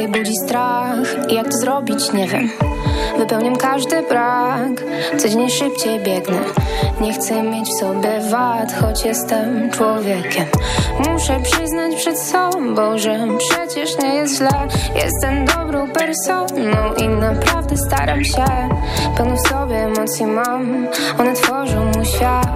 i budzi strach. I jak to zrobić, nie wiem. Wypełniam każdy brak Codziennie szybciej biegnę. Nie chcę mieć w sobie wad Choć jestem człowiekiem. Muszę przyznać przed sobą Że przecież nie jest źle. Jestem dobrą personą I naprawdę staram się. Pełno w sobie emocji mam. One tworzą mój świat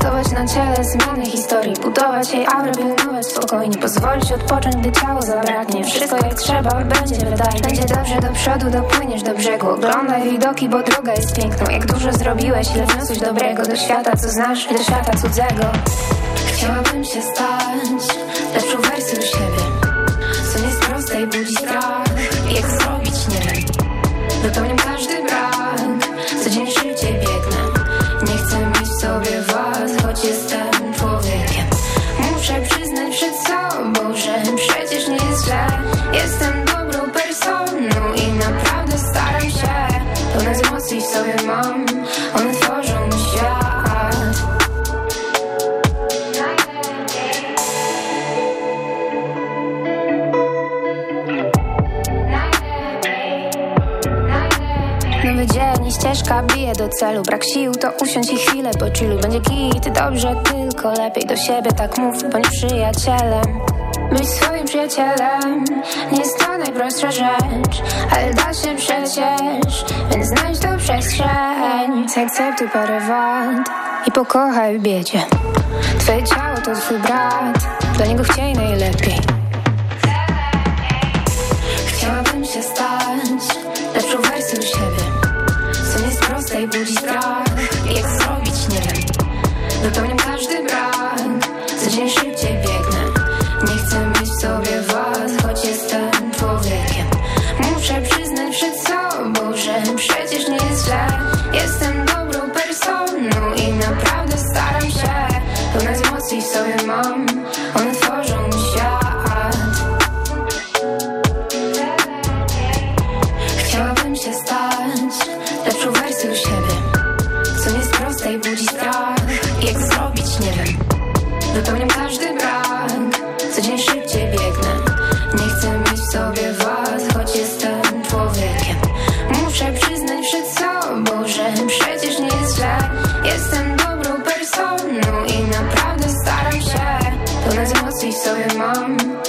Na ciele zmiany historii Budować jej aurę, pilnować spokojnie Pozwolić odpocząć, gdy ciało zabraknie. Wszystko jak trzeba, będzie wydaje Będzie dobrze, do przodu dopłyniesz do brzegu. Oglądaj widoki, bo droga jest piękną. Jak dużo zrobiłeś, ile wniosłeś dobrego Do świata, co znasz, do świata cudzego. Chciałabym się stać lepszą wersją siebie Co nie jest proste i budzi Brak sił to usiądź i chwilę po chillu Będzie git, dobrze, tylko lepiej do siebie tak mów Bądź przyjacielem. Być swoim przyjacielem Nie jest to najprostsza rzecz Ale da się przecież Więc znajdź tą przestrzeń. Zaakceptuj parę wad I pokochaj w biedzie. Twoje ciało to twój brat Dla niego chciej najlepiej. mom.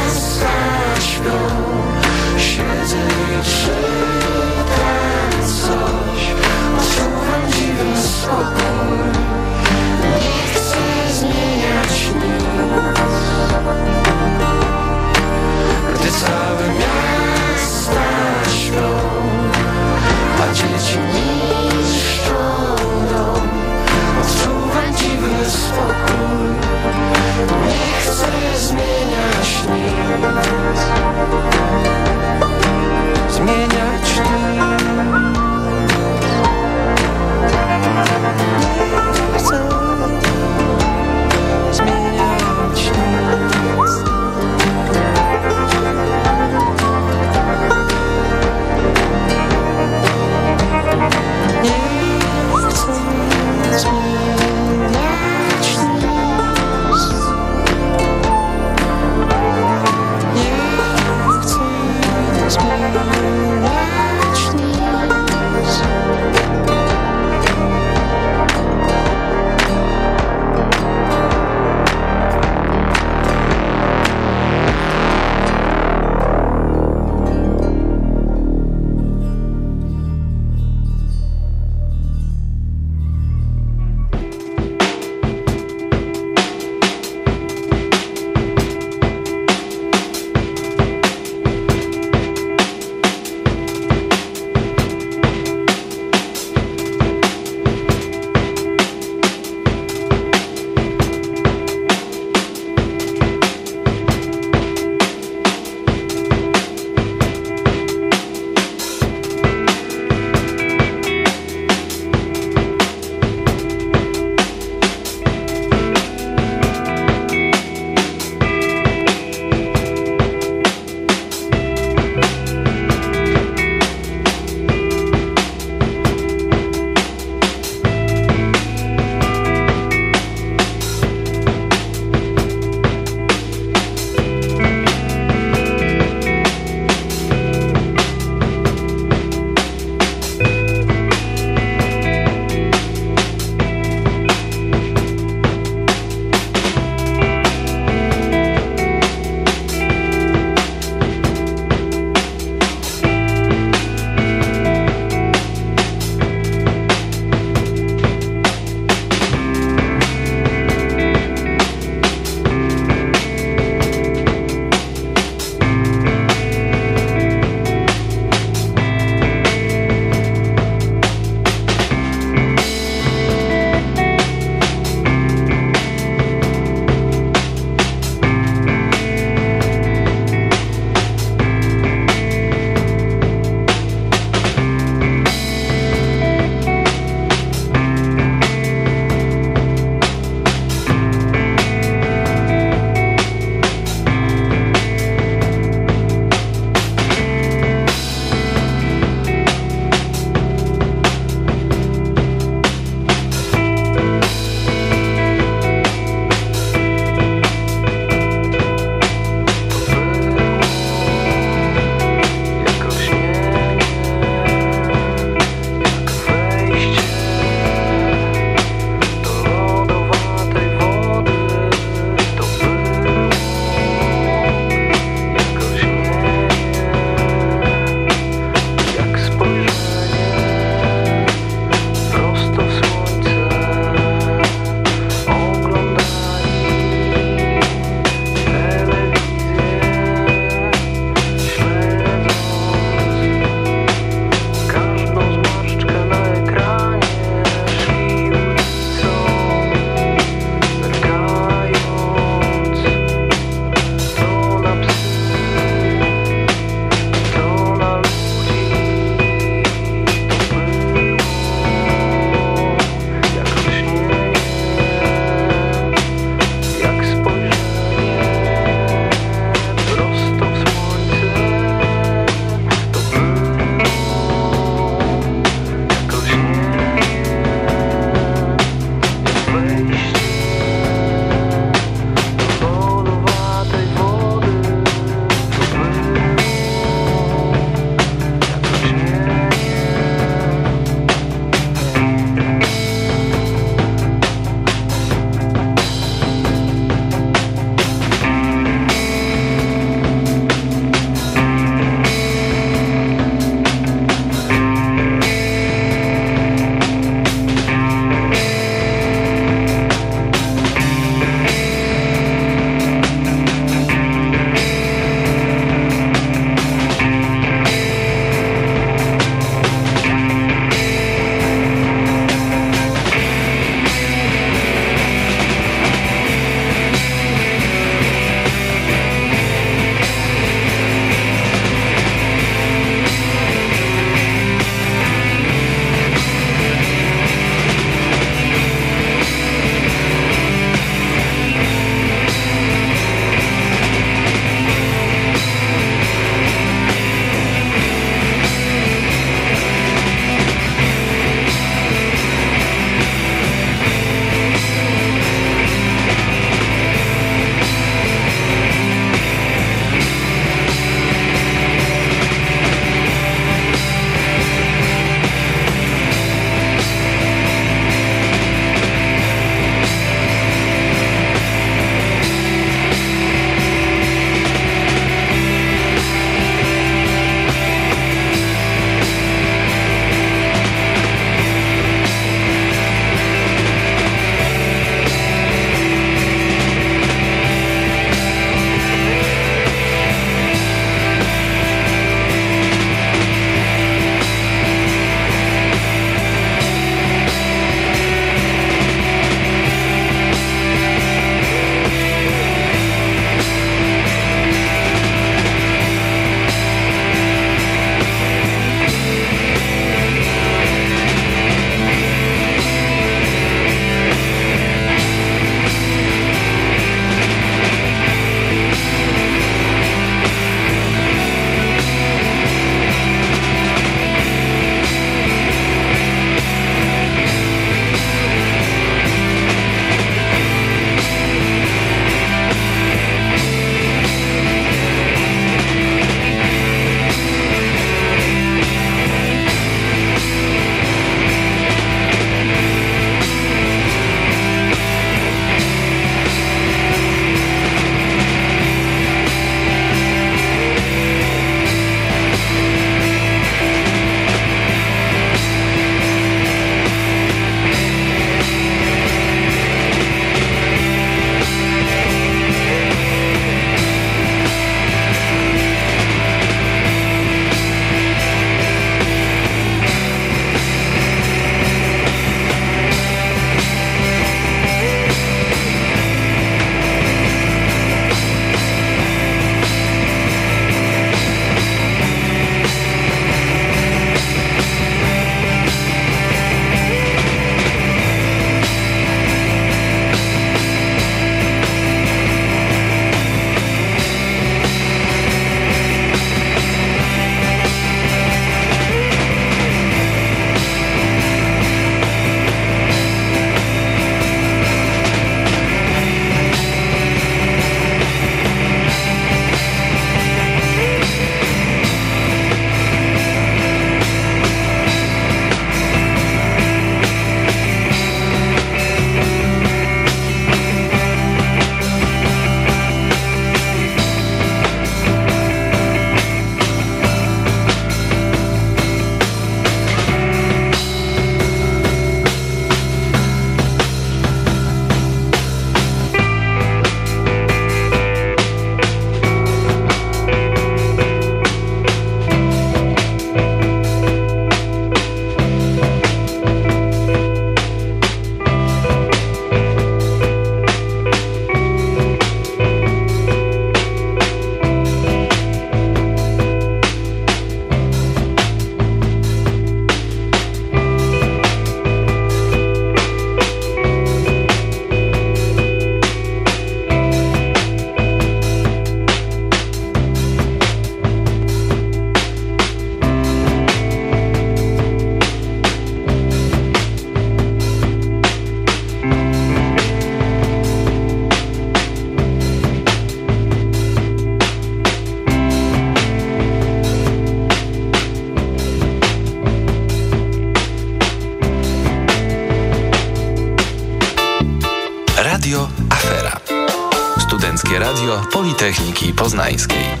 Poznańskiej.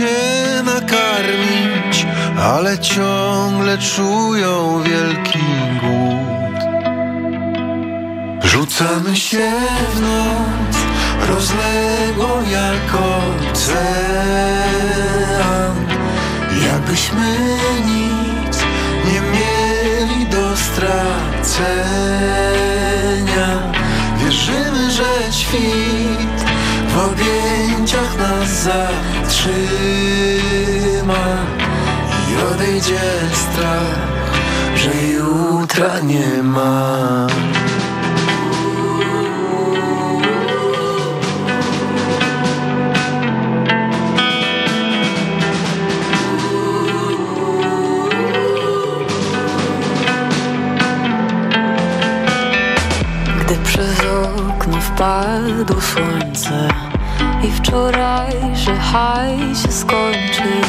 Się nakarmić, ale ciągle czują wielki głód. Rzucamy się w noc, rozległą jak ocean Jakbyśmy nic nie mieli do stracenia Wierzymy, że świt w objęciach nas zatrzyma I odejdzie strach, że jutra nie ma. Padło słońce i wczorajszy haj się skończył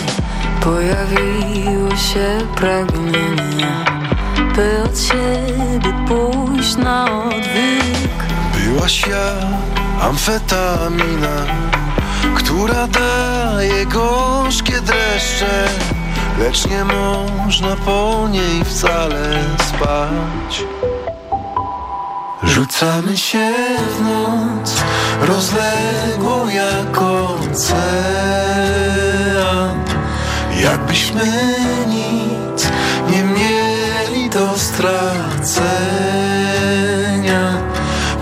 Pojawiło się pragnienie, by od siebie pójść na odwyk. Byłaś ja, amfetamina, która daje gorzkie dreszcze Lecz nie można po niej wcale spać Rzucamy się w noc rozległą jak ocean. Jakbyśmy nic nie mieli do stracenia.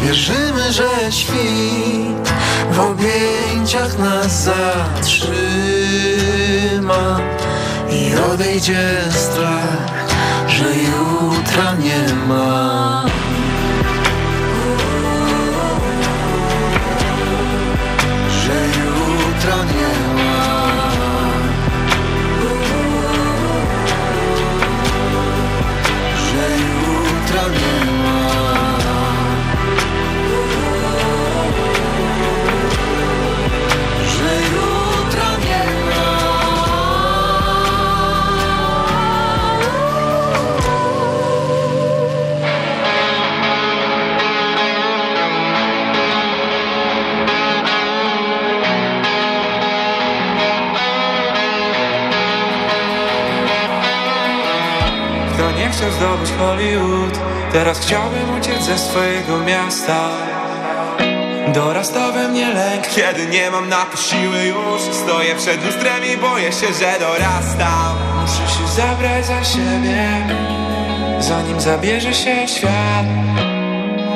Wierzymy, że świt w objęciach nas zatrzyma I odejdzie strach, że jutra nie ma chciał zdobyć Hollywood. Teraz chciałbym uciec ze swojego miasta. Dorasta we mnie lęk Kiedy nie mam na to siły. Już Stoję przed lustrem i boję się, że dorastam. Muszę się zabrać za siebie Zanim zabierze się świat.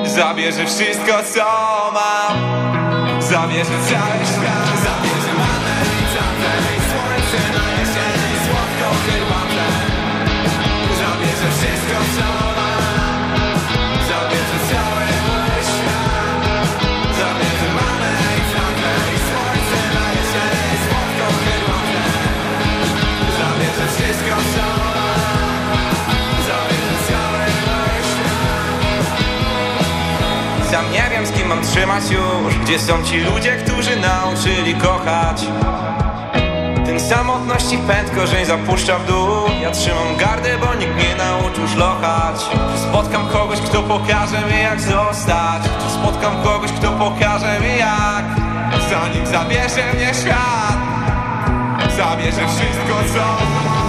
Zabierze wszystko co mam. Zabierze cały świat mam trzymać już. Gdzie są ci ludzie, którzy nauczyli kochać? Ten samotności pęd korzeń zapuszcza w dół. Ja trzymam gardę, bo nikt nie nauczył szlochać. Spotkam kogoś, kto pokaże mi jak zostać. Spotkam kogoś, kto pokaże mi jak Zanim zabierze mnie świat. Zabierze wszystko co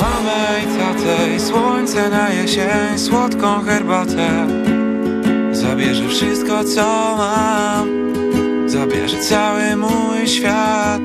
mamę i tatę I słońce na jesień Słodką herbatę. Zabierze wszystko co mam. Zabierze cały mój świat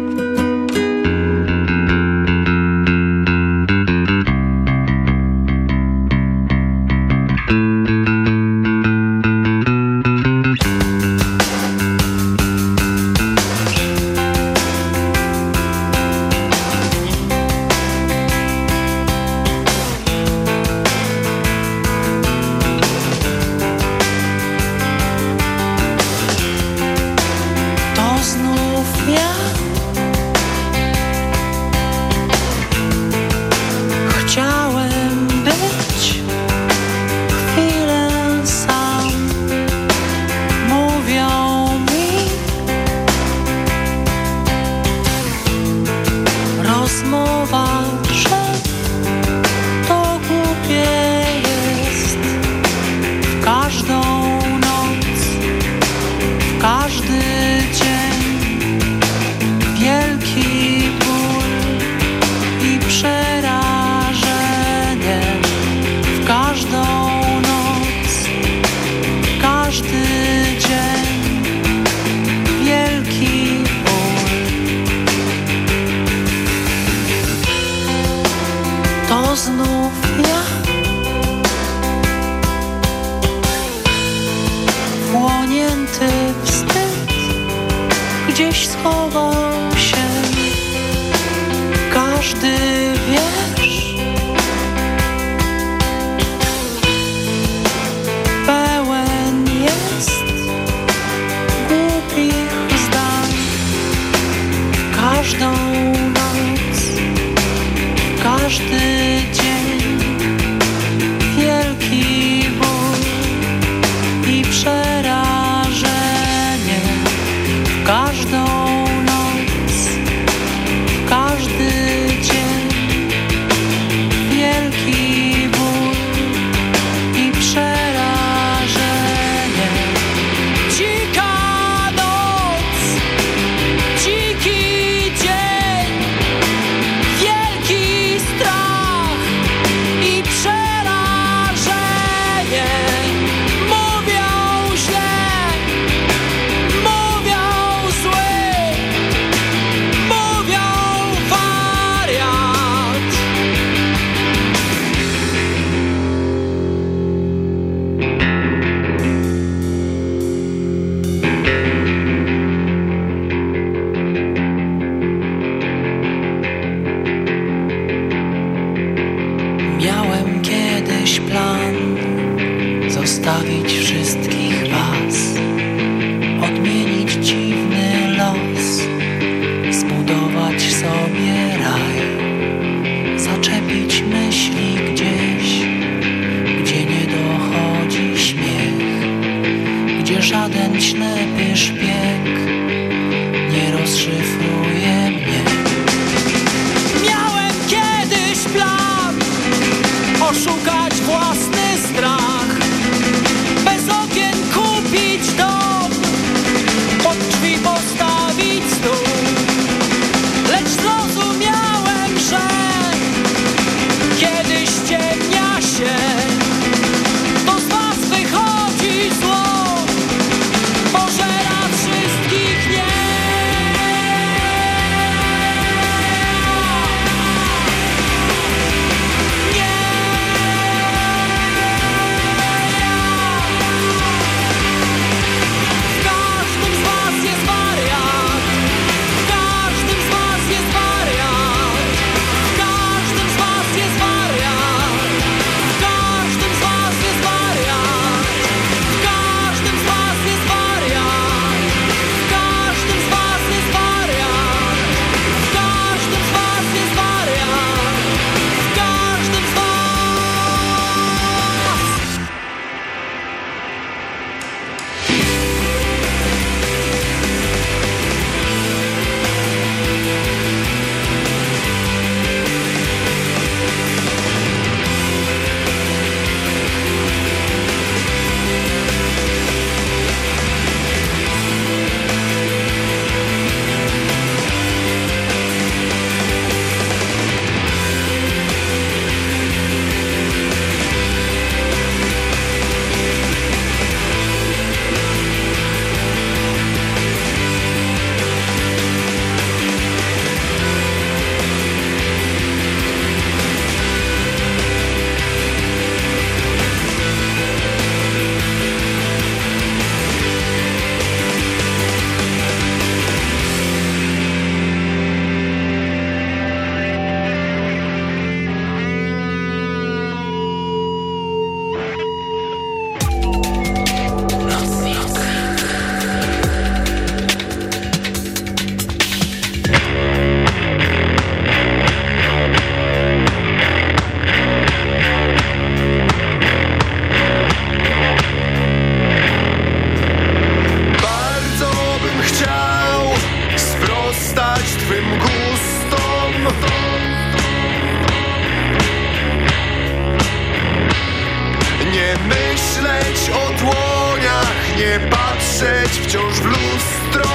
myśleć o dłoniach, nie patrzeć wciąż w lustro.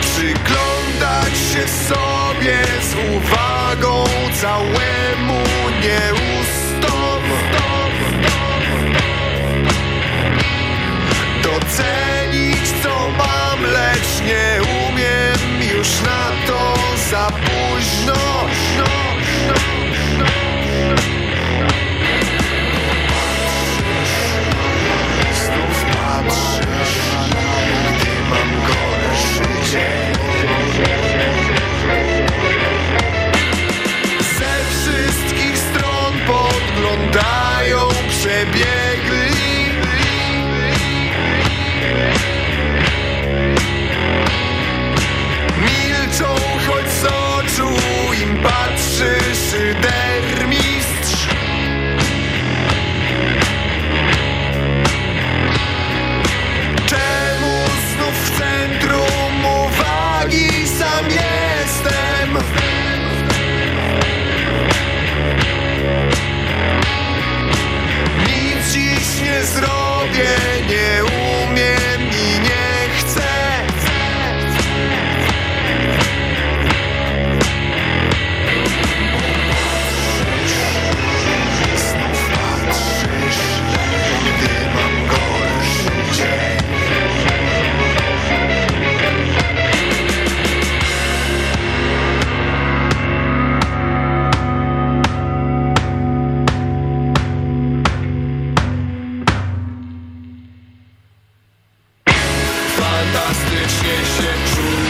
Przyglądać się sobie z uwagą całemu nieustom. Docenić co mam, lecz nie umiem już na to za późno. Znów patrzysz, gdy mam gorszy dzień. Ze wszystkich stron podglądają przebiegli patrzy szydermistrz Czemu znów w centrum uwagi sam jestem? Nic dziś nie zrobię, nie Fantastycznie się czuję,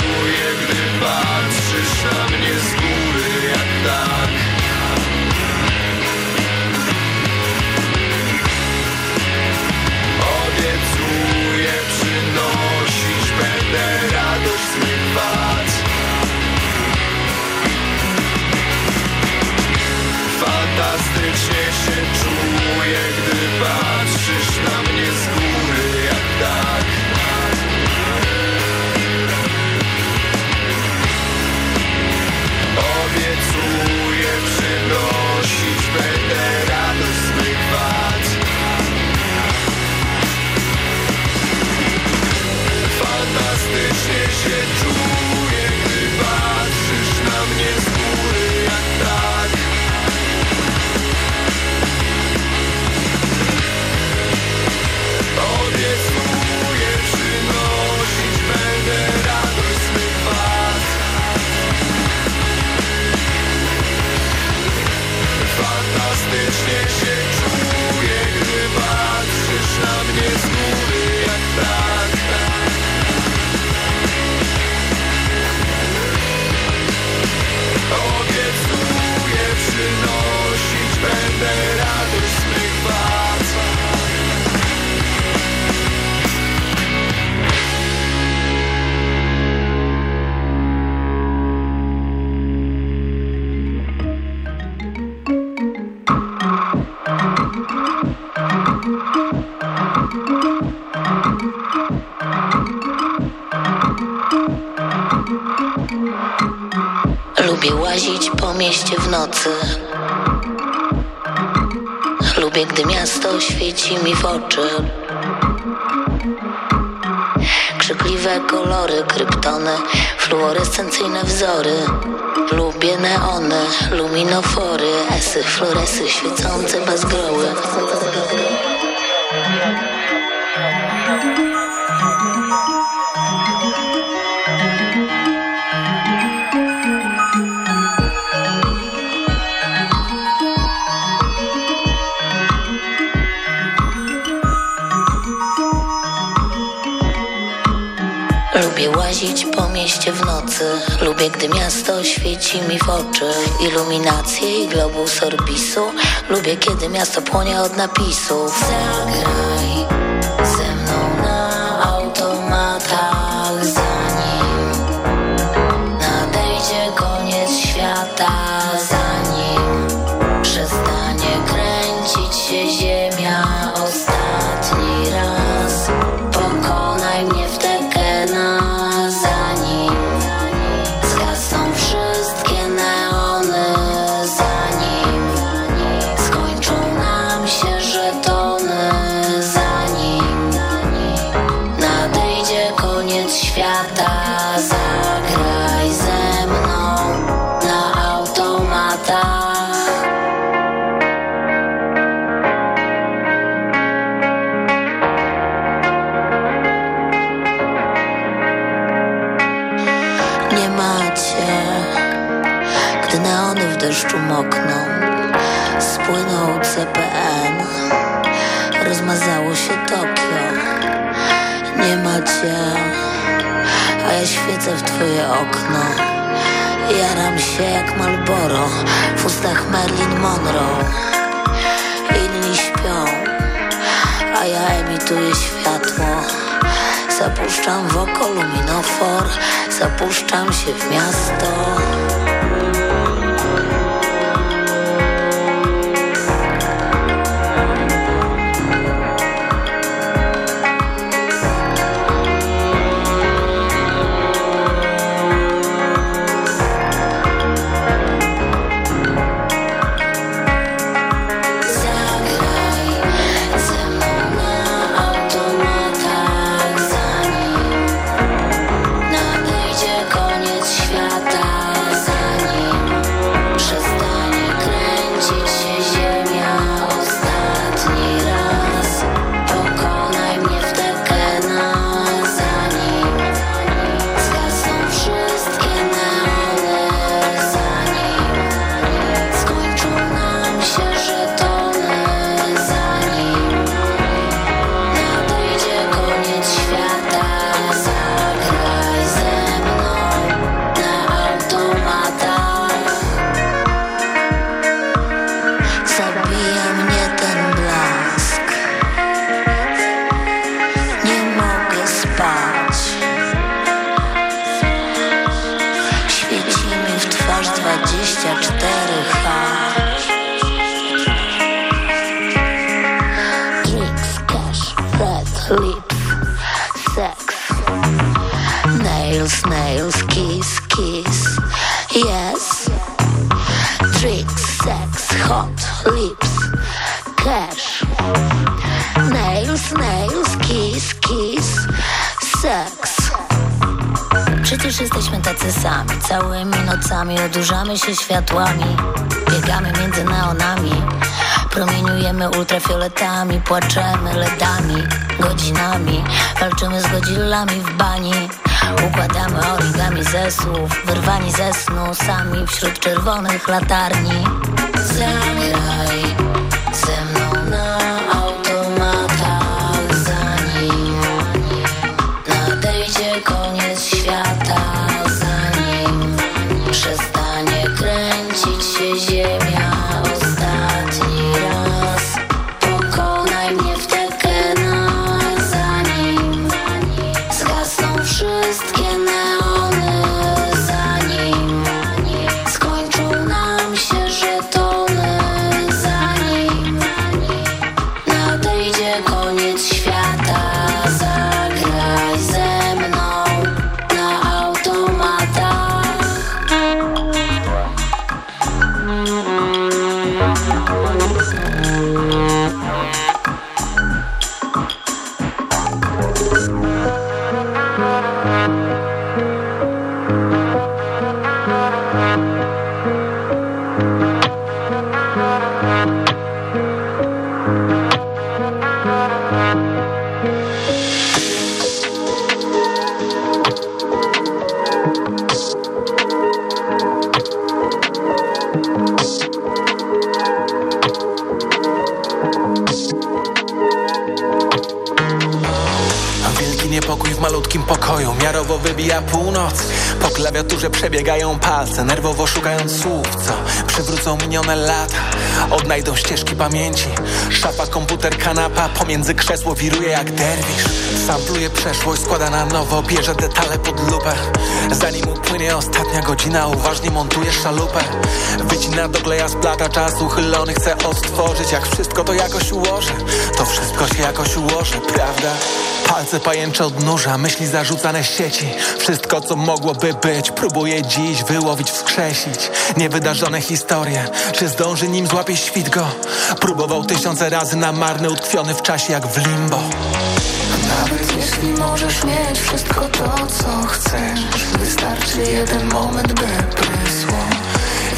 łazić po mieście w nocy. Lubię, gdy miasto świeci mi w oczy. Krzykliwe kolory, kryptony, fluorescencyjne wzory. Lubię neony, luminofory, esy, floresy, świecące bezgroły. Mieście w nocy. Lubię, gdy miasto świeci mi w oczy. Iluminacje i globus orbisu. Lubię, kiedy miasto płonie od napisów Zagraj ze mną na automatach Zanim nadejdzie koniec świata Macie A ja świecę w twoje okno. Jaram się jak Malboro W ustach Marilyn Monroe. Inni śpią A ja emituję światło. Zapuszczam w oko luminofor Zapuszczam się w miasto odurzamy się światłami. Biegamy między neonami. Promieniujemy ultrafioletami. Płaczemy ledami, godzinami. Walczymy z godzillami w bani Układamy origami ze słów Wyrwani ze snu Sami wśród czerwonych latarni. Zagraj ze mną klawiaturze przebiegają palce. Nerwowo szukając słów, co przywrócą minione lata. Odnajdą ścieżki pamięci. Szafa, komputer, kanapa. Pomiędzy krzesło wiruje jak derwisz. Sampluje przeszłość, składa na nowo. Bierze detale pod lupę Zanim upłynie ostatnia godzina Uważnie montuje szalupę. Wycina dogleja z plata czasu. Chylony chce odtworzyć. Jak wszystko to jakoś ułoży. To wszystko się jakoś ułoży, prawda? Palce pajęcze odnurza, myśli zarzucane sieci. Wszystko co mogłoby być Próbuje dziś wyłowić, wskrzesić. Niewydarzone historie Czy zdąży nim złapie świt go? Próbował tysiące razy na marny Utkwiony w czasie jak w limbo. Nawet jeśli możesz mieć wszystko to, co chcesz Wystarczy jeden moment, by prysło.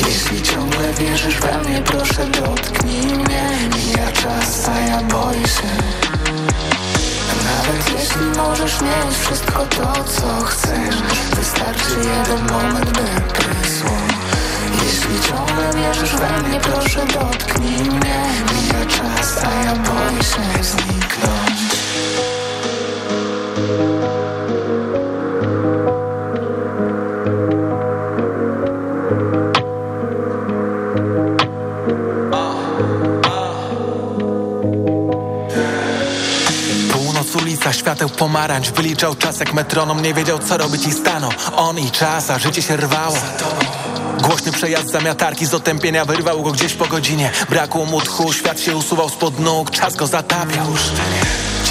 Jeśli ciągle wierzysz we mnie, proszę dotknij mnie. Mija czas, a ja boję się Nawet jeśli możesz mieć wszystko to, co chcesz. Wystarczy jeden moment, by prysło. Jeśli ciągle wierzysz we mnie, proszę dotknij mnie. Mija czas, a ja boję się zniknąć świateł pomarańcz Wyliczał czas jak metronom Nie wiedział co robić i stanął. On i czas, a życie się rwało. Głośny przejazd zamiatarki z otępienia wyrwał go gdzieś po godzinie. Brakło mu tchu, świat się usuwał spod nóg Czas go zatapiał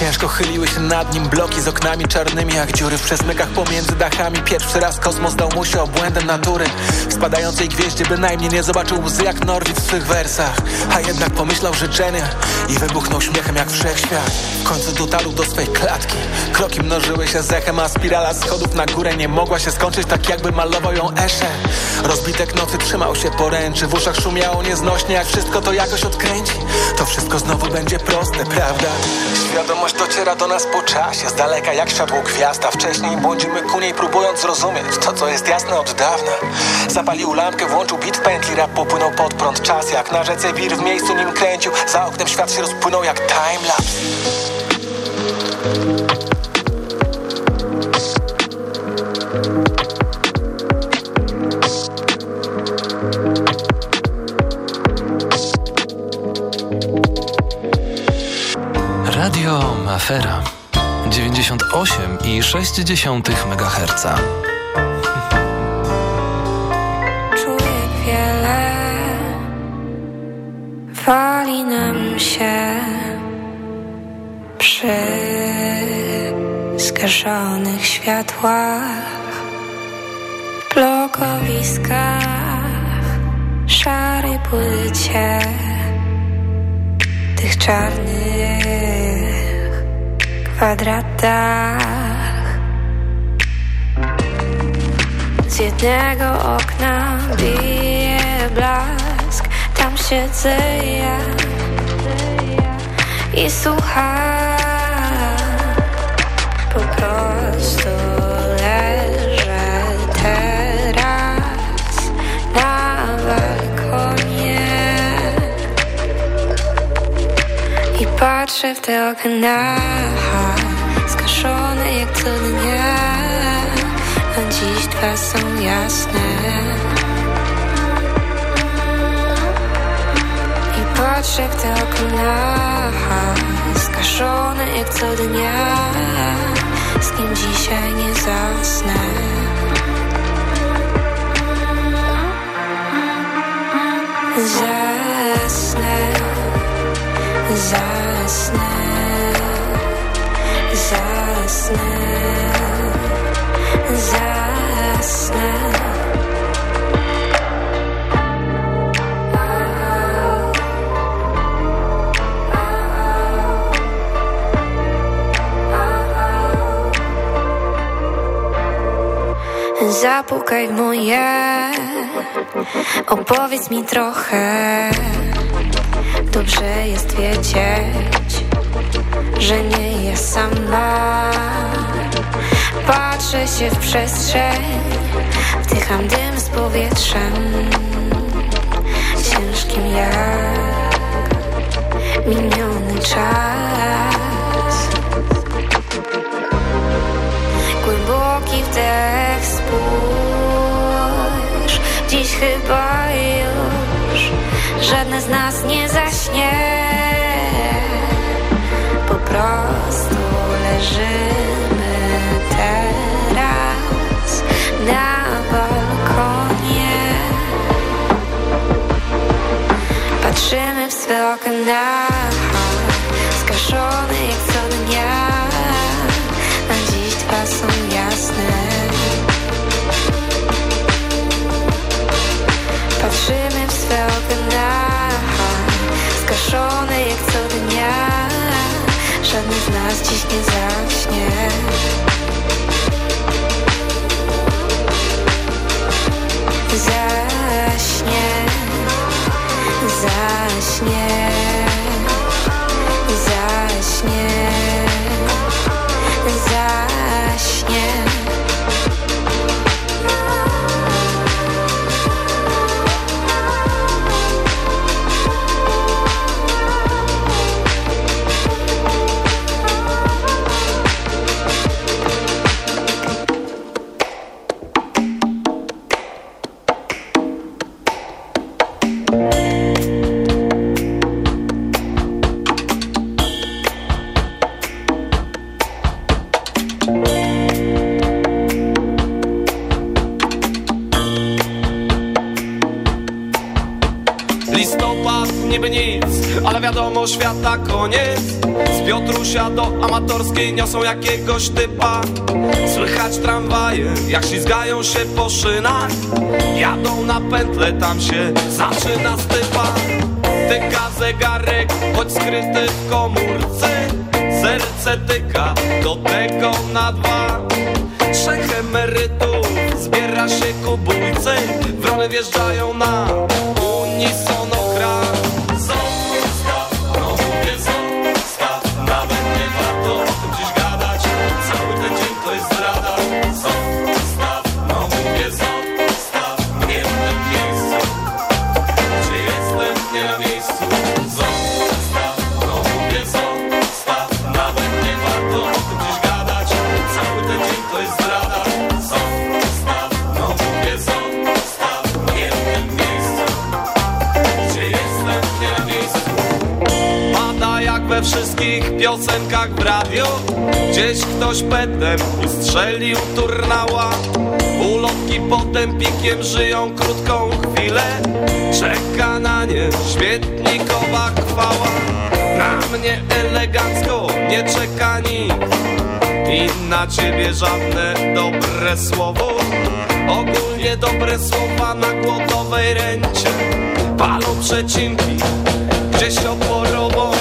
Ciężko chyliły się nad nim bloki z oknami czarnymi jak dziury W przesmykach pomiędzy dachami. Pierwszy raz kosmos dał mu się obłędem natury. W spadającej gwieździe bynajmniej nie zobaczył łzy jak Norwid w swych wersach. A jednak pomyślał życzenie i wybuchnął śmiechem jak wszechświat. W końcu dotarł do swej klatki. Kroki mnożyły się z echem, a spirala schodów na górę Nie mogła się skończyć tak jakby malował ją Esze Rozbitek nocy trzymał się poręczy W uszach szumiało nieznośnie jak wszystko to jakoś odkręci. To wszystko znowu będzie proste, prawda? Świadomość dociera do nas po czasie Z daleka jak światło gwiazda. Wcześniej błądzimy ku niej próbując zrozumieć To co jest jasne od dawna. Zapalił lampkę, włączył w pętli Rap popłynął pod prąd. Czas Jak na rzece wir w miejscu nim kręcił. Za oknem świat się rozpłynął jak timelapse Radio Afera 98,6 MHz. Czuję wiele, wali nam się przy zgaszonych światłach, blokowiskach, szary płycie tych czarnych kwadratach. Z jednego okna bije blask, tam siedzę ja i słucham. Po prostu leżę teraz na balkonie i patrzę w te okna, jak co dnia. A dziś dwa są jasne. I patrzę w te okna Skaszone jak co dnia. Z kim dzisiaj nie zasnę. Zasnę. Zasnę Zasnę Zasnę. Zapukaj w moje. Opowiedz mi trochę. Dobrze jest wiedzieć Że nie jest sama. Patrzę się w przestrzeń Wdycham dym z powietrzem. Ciężkim jak Miniony czas. Głęboki wdech spójrz. Dziś chyba już Żadne z nas nie zaśnie prostu leżymy teraz Na balkonie. Patrzymy w swe okna Skaszone jak co dnia Skaszone jak świata koniec. Z Piotrusia do amatorskiej niosą jakiegoś typa. Słychać tramwaje, jak ślizgają się po szynach. Jadą na pętle, tam się zaczyna stypa. Tyka zegarek, choć skryty w komórce. Serce tyka, do tego na dwa. Trzech emerytów zbiera się ku Wrony wjeżdżają na unisonokran piosenkach w radio. Gdzieś ktoś petem ustrzelił turnała. Ulotki potem pikiem żyją krótką chwilę. Czeka na nie śmietnikowa chwała. Na mnie elegancko nie czeka nikt I na ciebie żadne dobre słowo. Ogólnie dobre słowa na głodowej ręcie Palą przecinki gdzieś oporowo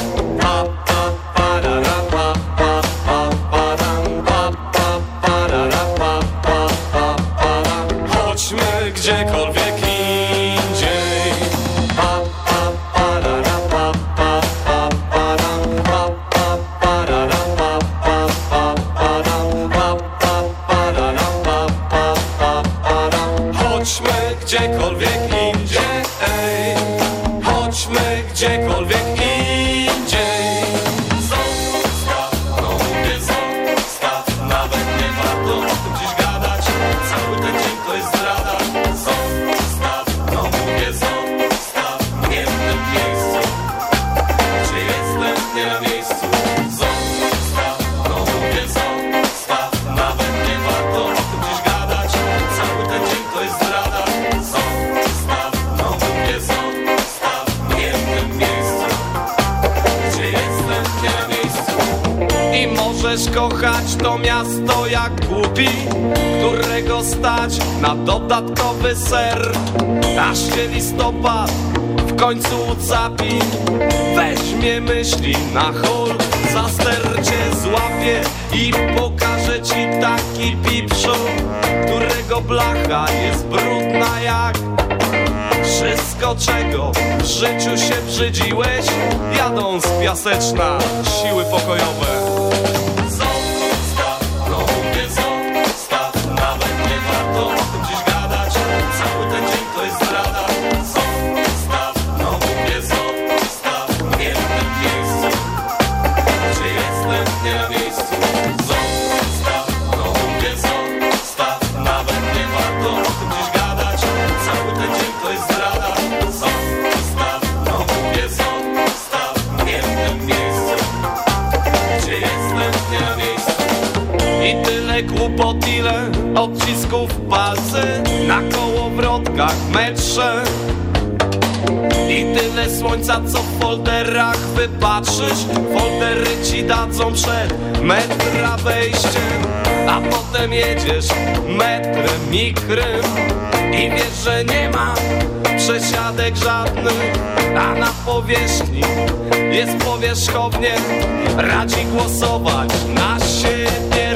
Aż się listopad w końcu ucapi Weźmie myśli na hol Za stercie złapie I pokaże ci taki pipszu Którego blacha jest brudna jak wszystko czego w życiu się brzydziłeś. Jadą z piaseczna siły pokojowe odcisków palcy Na kołowrotkach metrze i tyle słońca, co w folderach wypatrzysz. Foldery ci dadzą przed metra wejściem A potem jedziesz metrem mikrym I wiesz, że nie ma przesiadek żadnych. A na powierzchni jest powierzchownie. Radzi głosować na siebie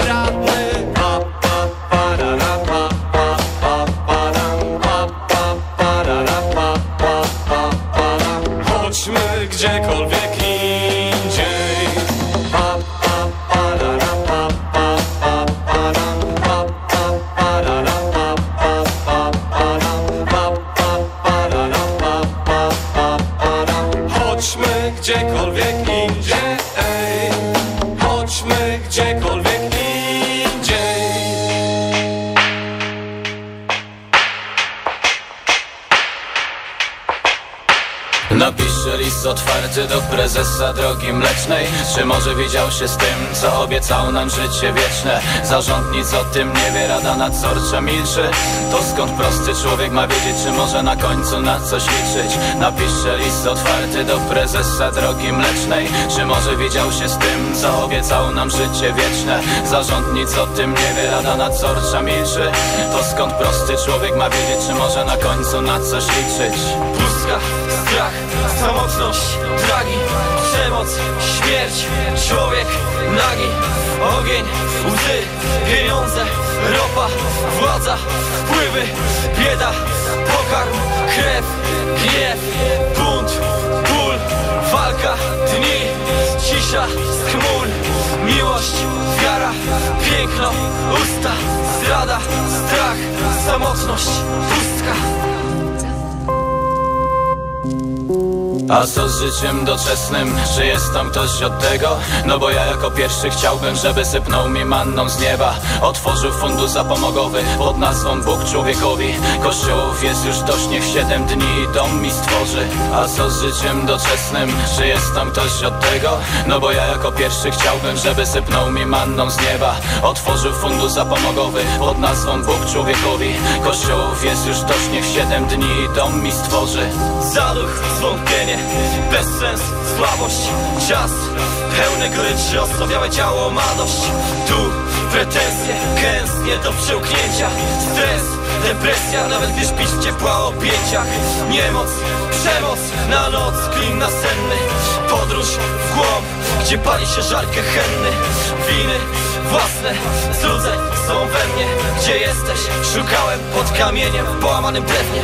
gdziekolwiek indziej list otwarty do prezesa drogi mlecznej. Czy może widział się z tym, co obiecał nam życie wieczne? Zarząd nic o tym nie wie, rada nadzorcza milczy. To skąd prosty człowiek ma wiedzieć, czy może na końcu na coś liczyć? Napiszcie list otwarty do prezesa drogi mlecznej. Czy może widział się z tym, co obiecał nam życie wieczne? Zarząd nic o tym nie wie, rada nadzorcza milczy. To skąd prosty człowiek ma wiedzieć, czy może na końcu na coś liczyć Strach, samotność, dragi, przemoc, śmierć Człowiek nagi, ogień, łzy, pieniądze, ropa, władza, wpływy, bieda, pokarm, krew, gniew, bunt, ból, walka, dni, cisza, chmur, miłość, wiara, piękno, usta, zdrada, strach, samotność, pustka. A co z życiem doczesnym? Czy jest tam ktoś od tego? No bo ja jako pierwszy chciałbym, żeby sypnął mi manną z nieba Otworzył fundusz zapomogowy pod nazwą Bóg człowiekowi Kościołów jest już dość, niech siedem dni dom mi stworzy A co z życiem doczesnym? Czy jest tam ktoś od tego? No bo ja jako pierwszy chciałbym, żeby sypnął mi manną z nieba Otworzył fundusz zapomogowy pod nazwą Bóg człowiekowi Kościołów jest już dość, niech siedem dni dom mi stworzy Zaduch, zwątpienie, bezsens, słabość, czas Pełne goryczy, osłabiałe ciało ma dość. Tu pretensje, kęsnie do przełknięcia. Stres, depresja, nawet gdy śpisz w ciepła objęciach Niemoc, przemoc, na noc, klin nasenny. Podróż w głąb, gdzie pali się żar henny. Winy własne, cudze są we mnie. Gdzie jesteś? Szukałem pod kamieniem w połamanym drewnie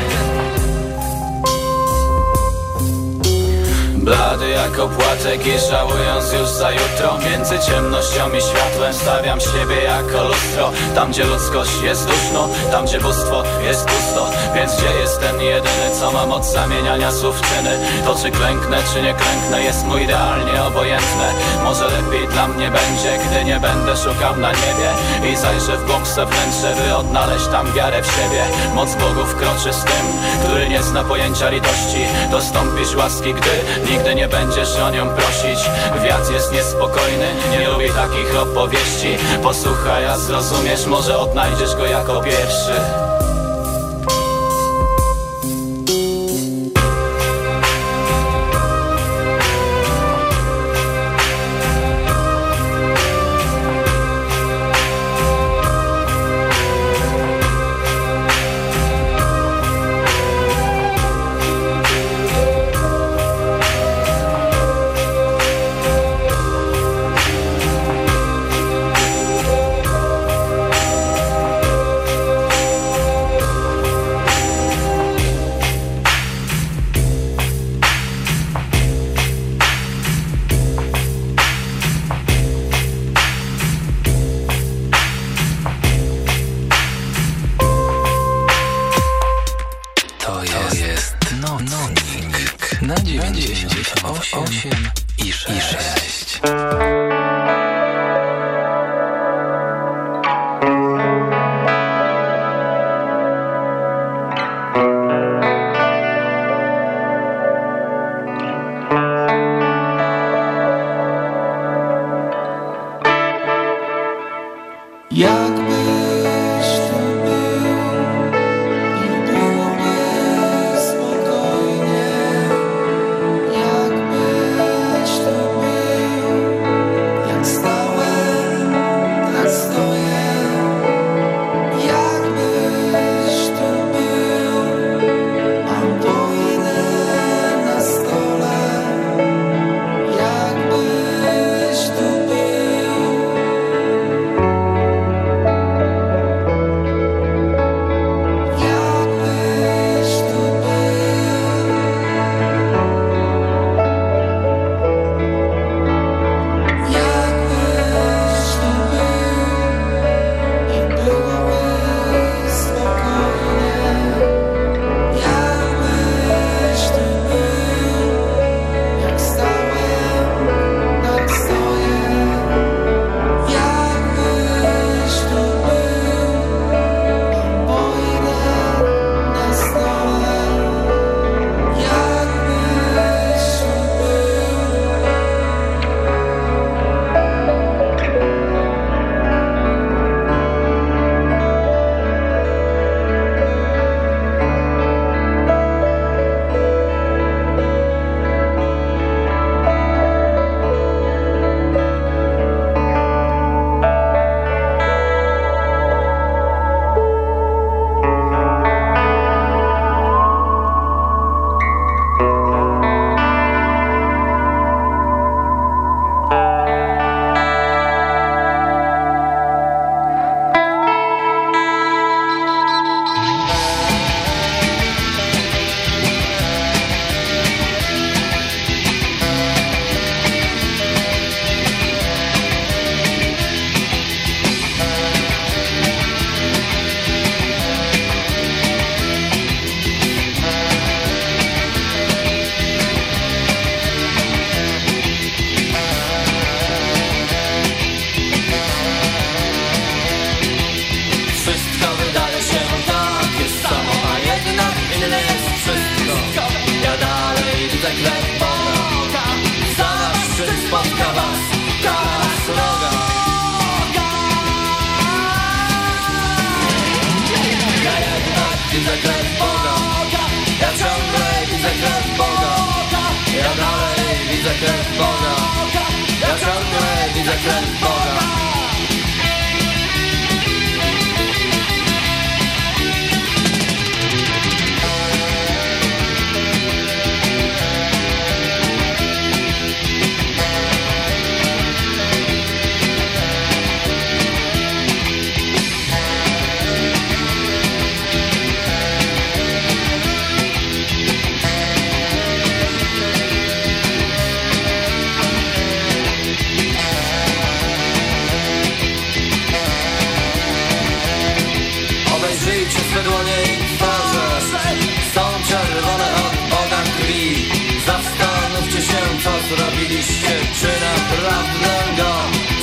Blady jak opłatek i żałując już za jutro. Między ciemnością i światłem stawiam siebie jako lustro. Tam gdzie ludzkość jest duszno, tam gdzie bóstwo jest pusto. Więc gdzie jest ten jedyny, co ma moc zamieniania słów czyny? To czy klęknę, czy nie klęknę jest mu idealnie obojętne. Może lepiej dla mnie będzie, gdy nie będę szukał na niebie. I zajrzę w głąb swe wnętrze, by odnaleźć tam wiarę w siebie. Moc Bogów kroczy z tym, który nie zna pojęcia litości. Dostąpisz łaski, gdy Nigdy nie będziesz o nią prosić. Wiatr jest niespokojny, nie lubi takich opowieści. Posłuchaj, a zrozumiesz, może odnajdziesz go jako pierwszy